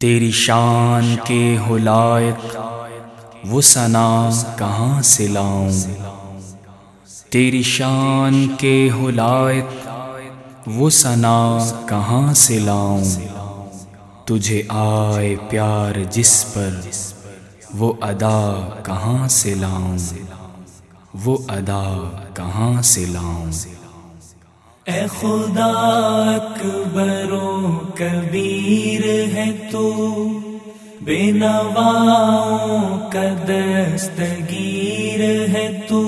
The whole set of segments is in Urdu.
تیری شان کے ہلائق وہ سنا کہاں سے لاؤں؟ تیری شان کے ہلائق وہ سنا کہاں سے لاؤں؟ تجھے آئے پیار جس پر، وہ ادا کہاں سے لاؤں؟ وہ ادا کہاں سے لاؤں؟ اے خدا اکبر و کبیر ہے تو۔ بے نواؤں کا دستگیر ہے تو۔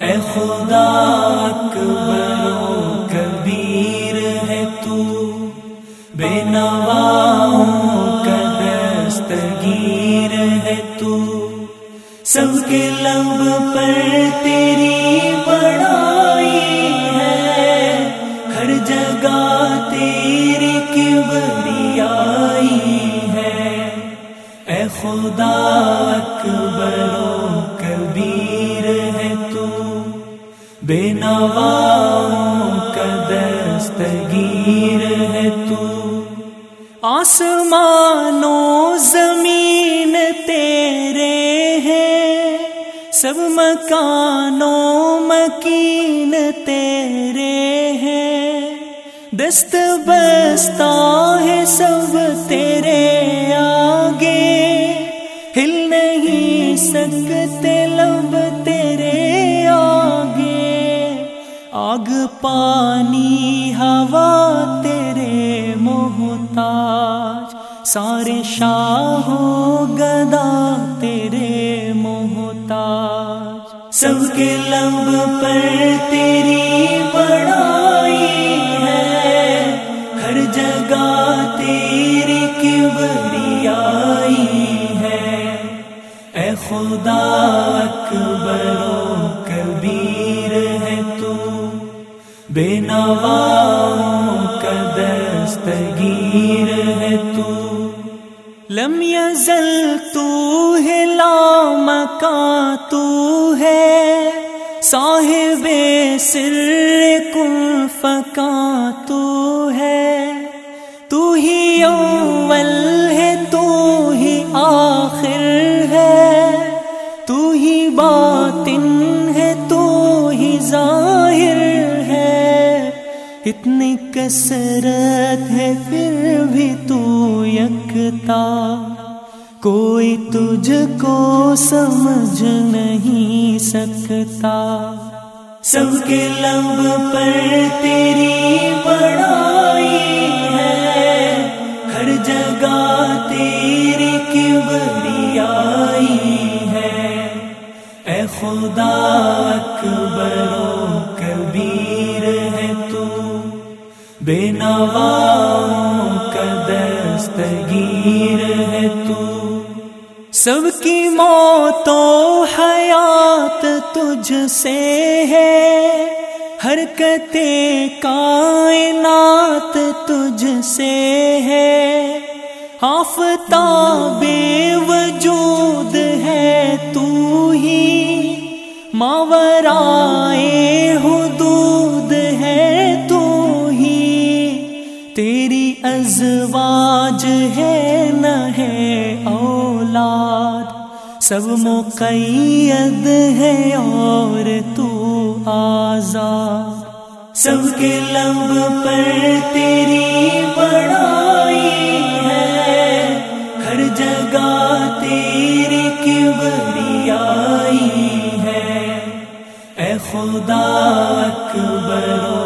اے خدا اکبر و کبیر ہے تو۔ بے نواؤں کا دستگیر ہے تو۔ سب کے لب پر تیری بڑائی۔ بے نواؤں کا دستگیر ہے تو۔ آسمانوں زمین تیرے ہیں، سب مکانوں مکین تیرے ہیں۔ دست بستا ہے سب تیرے آگ پانی، ہوا تیرے محتاج۔ سارے شاہو گدا تیرے محتاج۔ سب کے لب پر تیری بڑائی ہے۔ ہر جگہ تیری کبری آئی ہے۔ اے خدا اکبر بے نواؤں کا دستگیر ہے تو۔ لم یزل، تو ہے لام کا تو ہے صاحب سر کن فکا تو ہے۔ تو ہی اول کثرت ہے پھر بھی تو یکتا۔ کوئی تجھ کو سمجھ نہیں سکتا۔ سب کے لب پر تیری بے نواؤں کا دستگیر ہے تو۔ سب کی موت و حیات تجھ سے ہے۔ حرکت کائنات تجھ سے ہے۔ آفتاب وجود ہے تو ہی، ماورائے تیری ازواج ہے نہ ہے اولاد، سب مقید ہے اور تو آزاد۔ سب کے لب پر تیری بڑائی ہے، ہر جگہ تیری کبری آئی ہے۔ اے خدا اکبر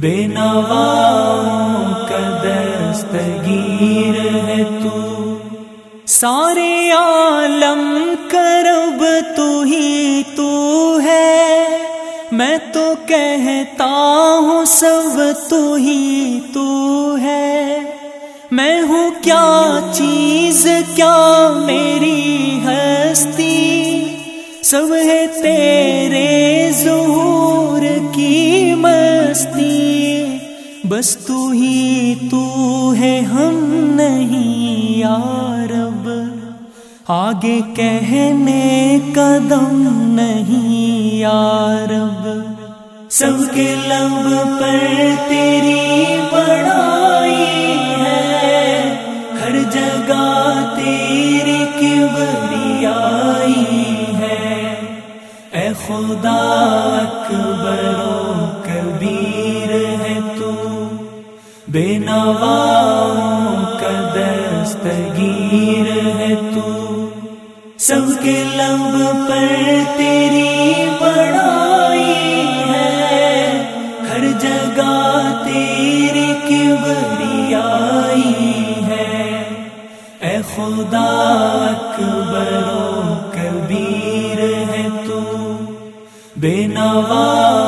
بے نواؤں کا دستگیر ہے تو۔ سارے عالم کرب تو ہی تو ہے۔ میں تو کہتا ہوں سب تو ہی تو ہے۔ میں ہوں کیا چیز، کیا میری بس تو ہی تو ہے ہم نہیں یا رب۔ آگے کہنے قدم نہیں یا رب۔ سب کے لب پر تیری بڑائی ہے۔ ہر جگہ تیری کبریائی ہے۔ اے خدا اکبرو کبیر۔ بے نواؤں کا دستگیر ہے تو سب کے لب پر تیری بڑائی ہے۔ ہر جگہ تیری کبریائی ہے۔ اے خدا اکبر و کبیر ہے تو بے نواؤں